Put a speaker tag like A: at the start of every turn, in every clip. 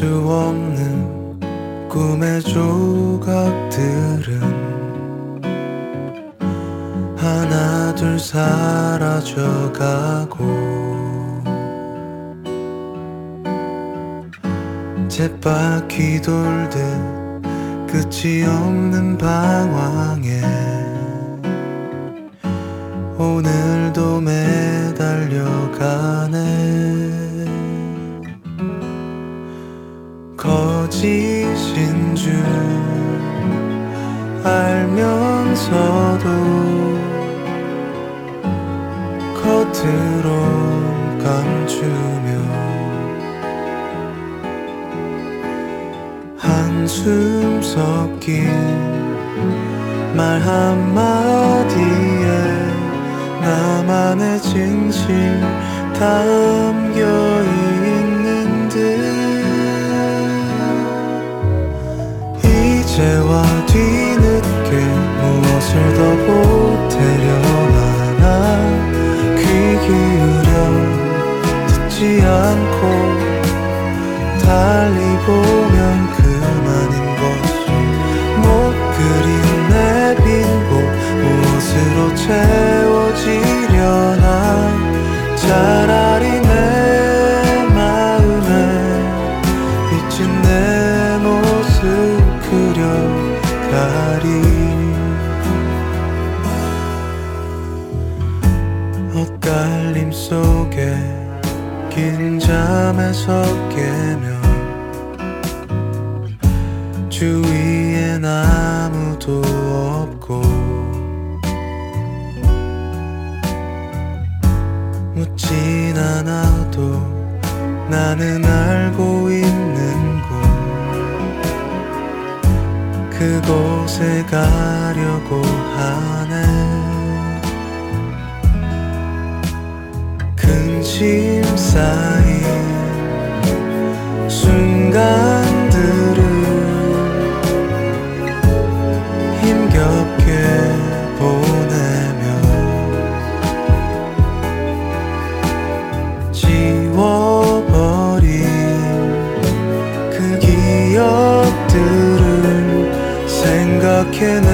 A: 수 없는 꿈의 조각들은 하나 둘 사라져가고 쳇바퀴 돌듯 끝이 없는 방황에 오늘도 매달려가네 거짓인 줄 알면서도 겉으로 감추며 한숨 섞인 말 한마디에 나만의 진실 담겨 있 듣지 않고 달리 보면 그만인 것을 못 그린 내빈곳 무엇으로 채워지려나 잠에서 깨며 주위엔 아무도 없고 묻진 않아도 나는 알고 있는 곳. 그곳에 가려고 하네. 근심 쌓인 순간들을 힘겹게 보내며 지워버린 그 기억들을 생각해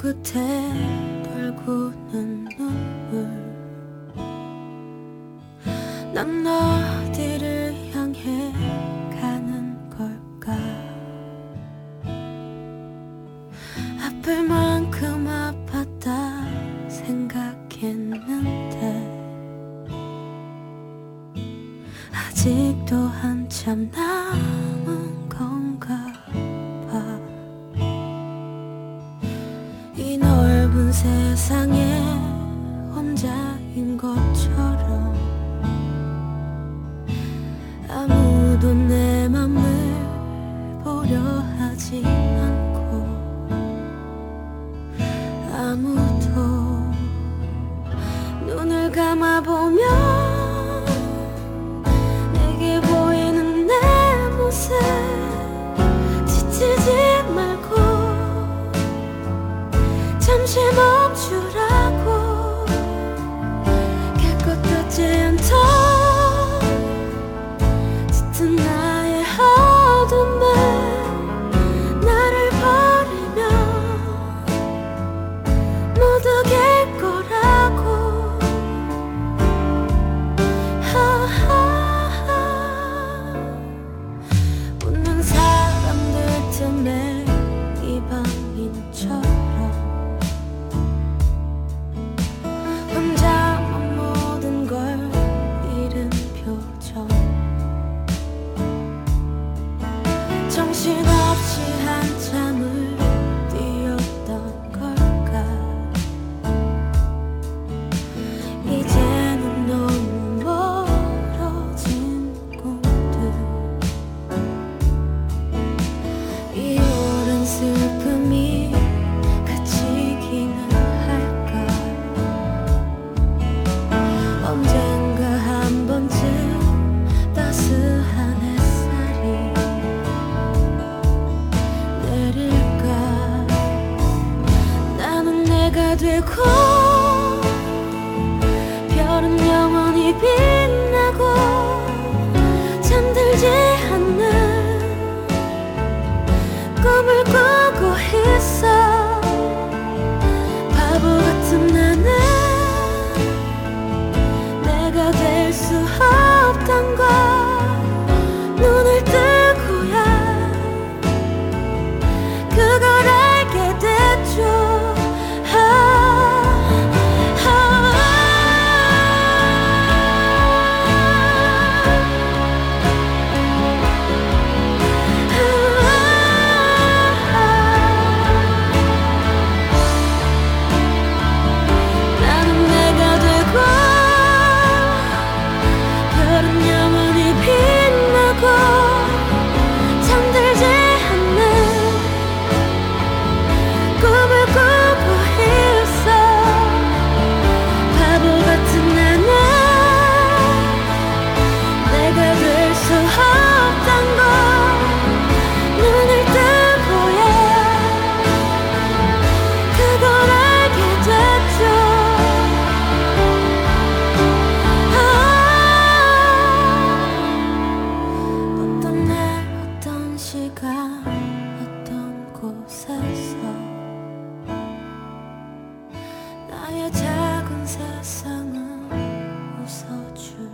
B: 끝에 돌고는 눈물. 난 어디를 세상에 혼자인 것 나의 작은 세상은 웃어줄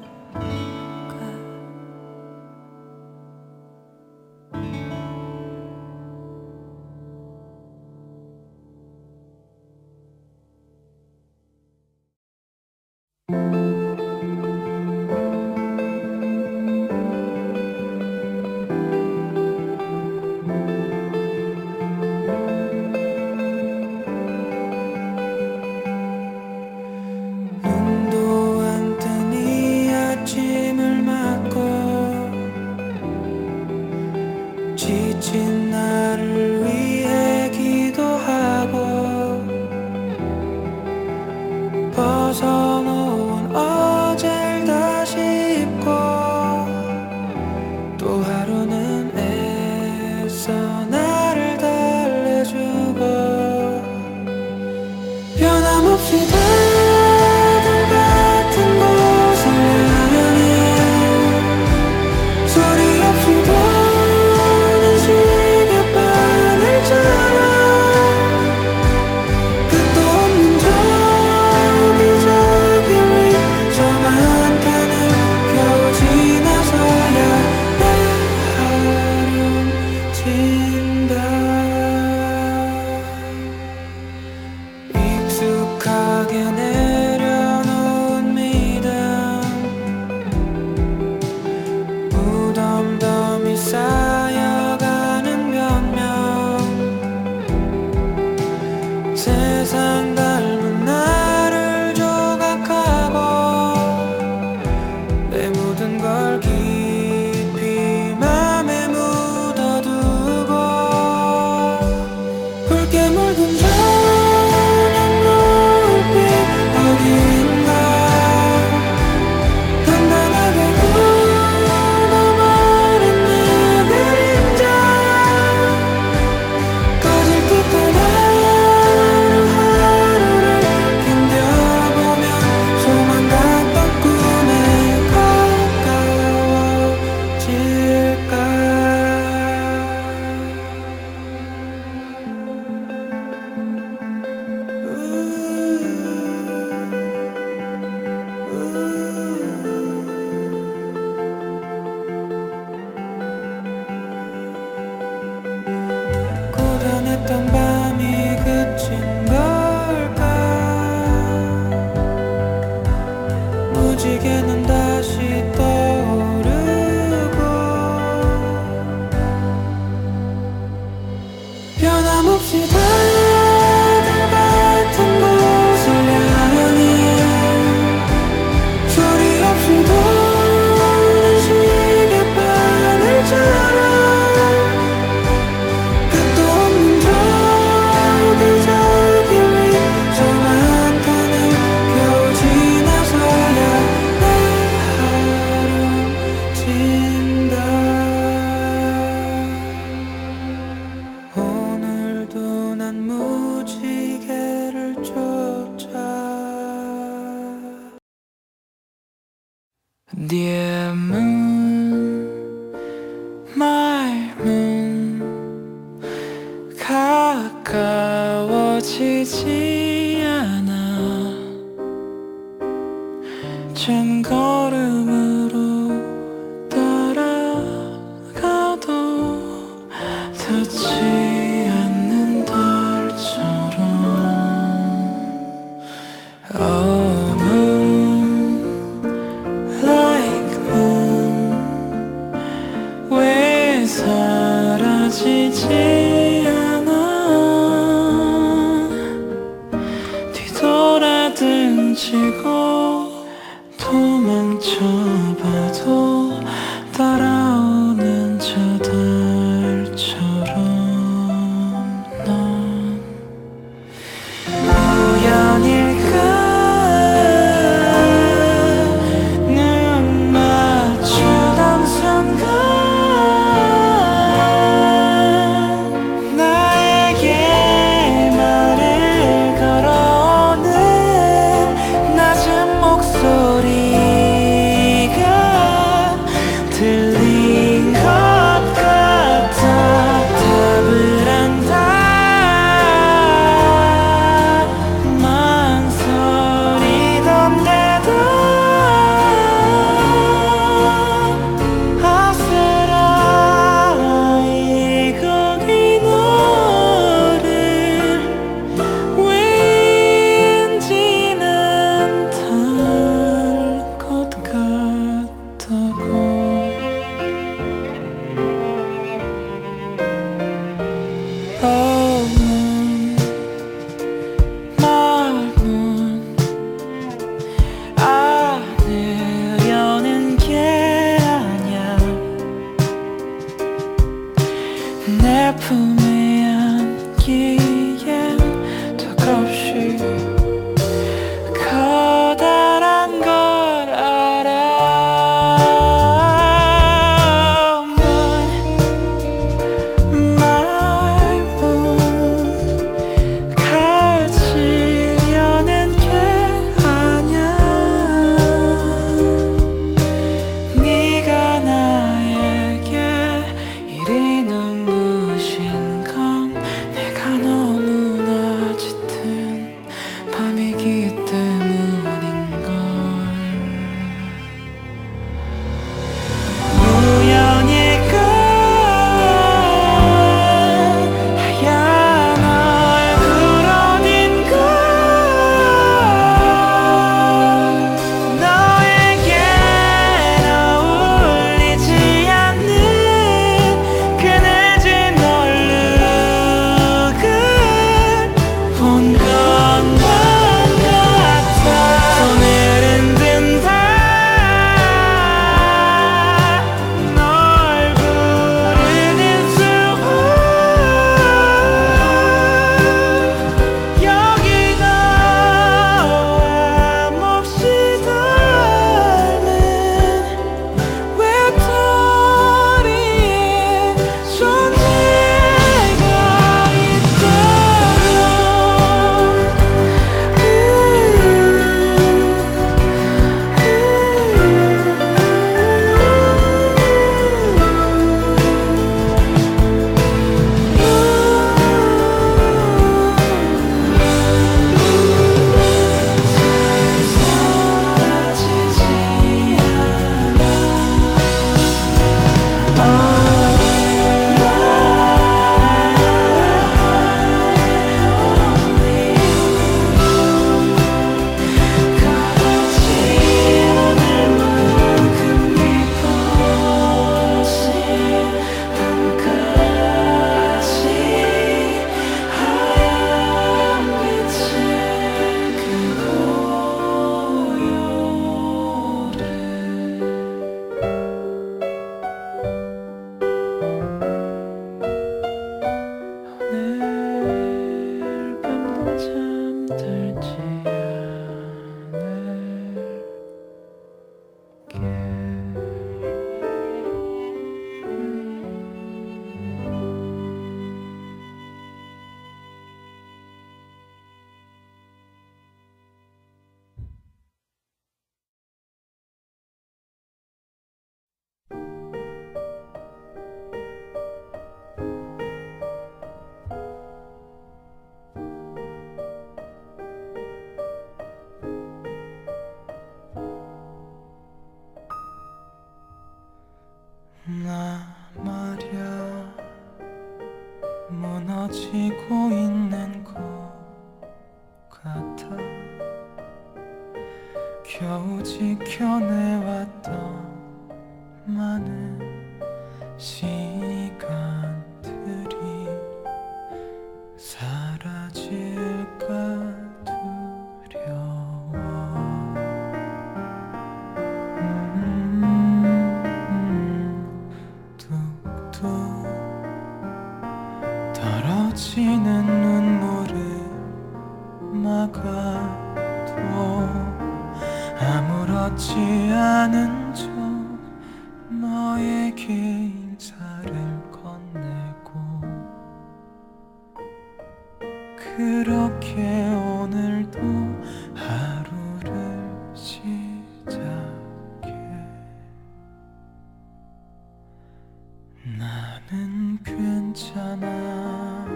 A: 나는 괜찮아.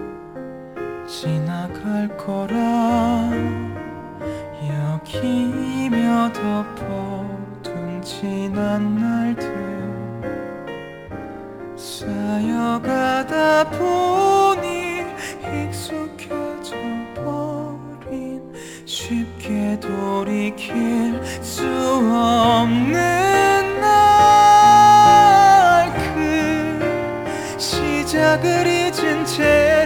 A: 지나갈 거라 여기 몇 덮어둔 지난 날들 쌓여가다 보니 익숙해져 버린 쉽게 돌이킬 수 없는 그리 진채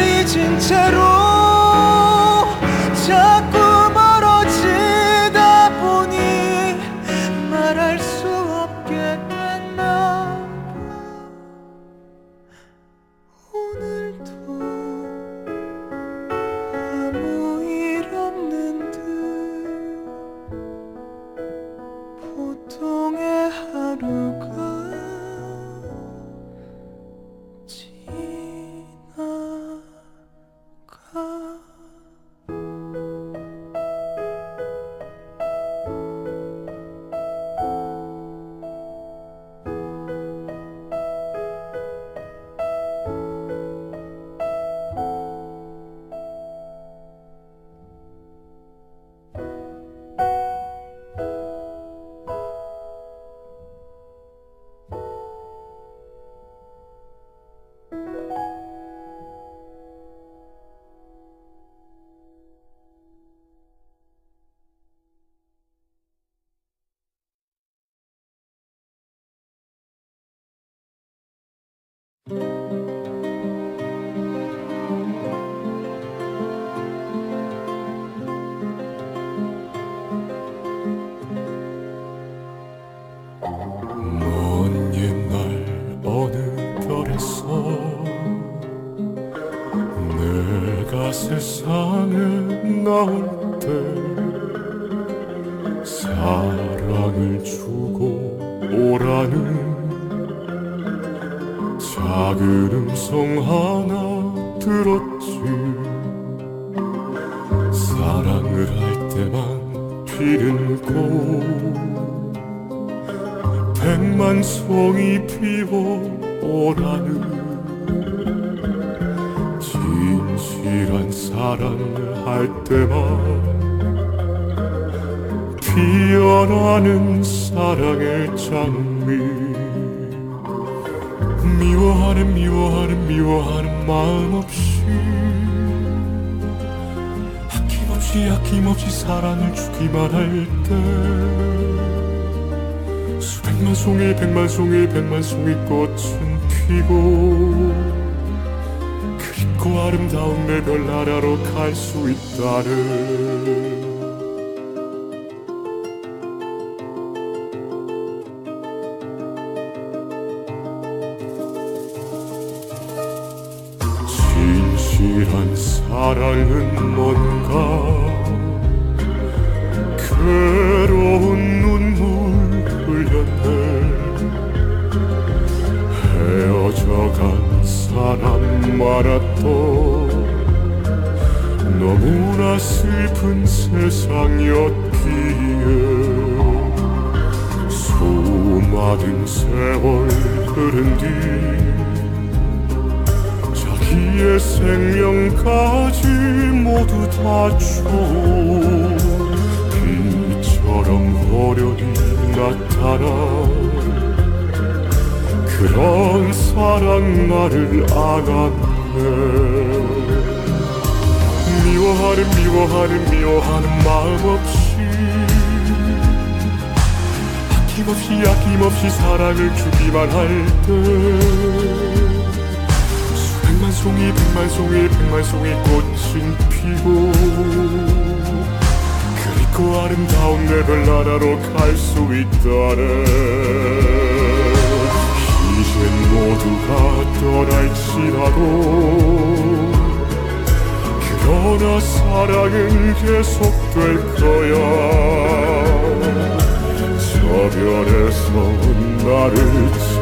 A: 잊은 채로 자꾸
C: 미워하는 미워하는 미워하는 마음 없이 아낌없이 아낌없이 사랑을 주기만 할 때 수백만 송이 백만 송이 백만 송이 꽃은 피고 그립고 아름다운 내 별나라로 갈 수 있다는 생명까지 모두 다줘. 비처럼 호련히 나타나. 그런 사랑 나를 안았네. 미워하는 미워하는 미워하는 마음 없이. 아낌없이 아낌없이 사랑을 주기만 할때 송이 백만 송이 백만 송이 꽃은 피고. 그리고 아름다운 내 별나라로 갈 수 있다네. 이젠 모두가 떠날지라도 그러나 사랑은 계속될 거야. 저 별에서 나를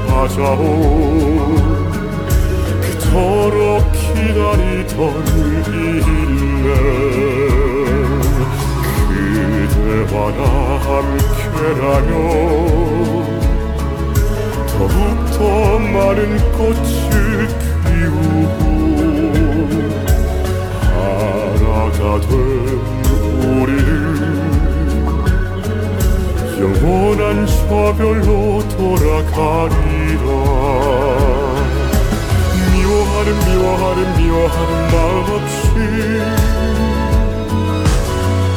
C: 찾아온 그토록 기다리던 일래 그대와 나 함께라면 더욱더 많은 꽃을 피우고 하나가 된 우리는 영원한 저별로 돌아가리라 미워하는 미워하는 미워하는 마음 없이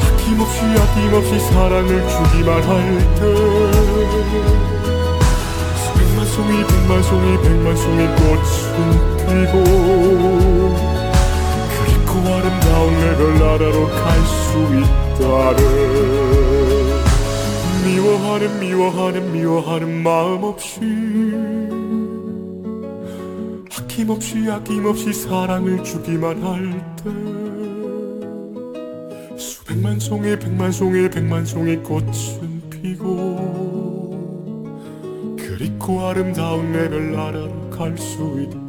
C: 아낌없이 아낌없이 사랑을 주기만 할때 수백만 송이 백만 송이 백만 송이 꽃은 피고 그리고 아름다운 내 별나라로 갈 수 있다네 미워하는 미워하는 미워하는 마음 없이 아낌없이 아낌없이 사랑을 주기만 할 때. 수백만 송이 백만 송이 백만 송이 꽃은 피고 그리고 아름다운 내 별 나라로 갈 수 있다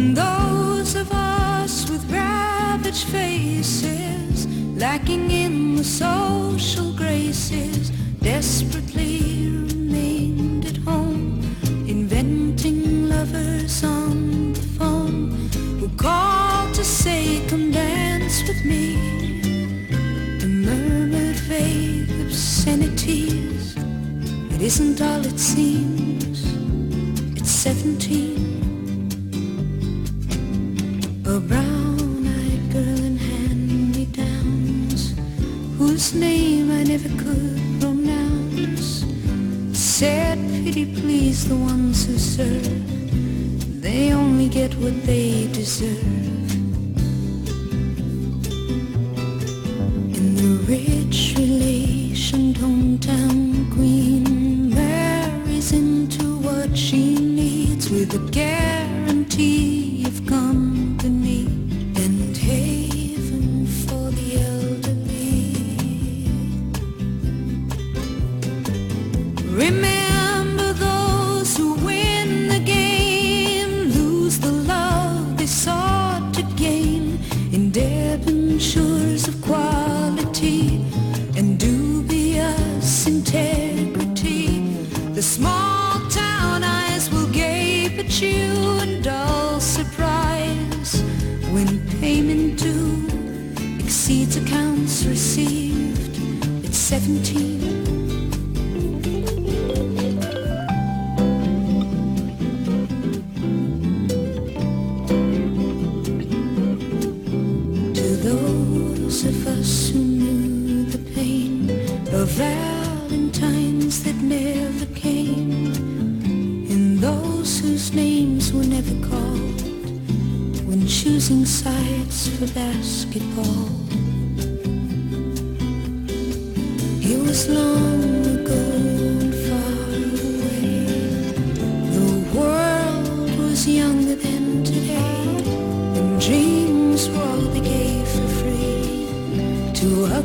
B: Those of us with ravaged faces, lacking in the social graces, desperately remained at home, inventing lovers on the phone, who called to say, come dance with me. The murmured vague obscenities, it isn't all it seems,
D: it's seventeen. she please the ones who serve. They only get what they deserve.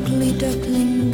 D: gently duckling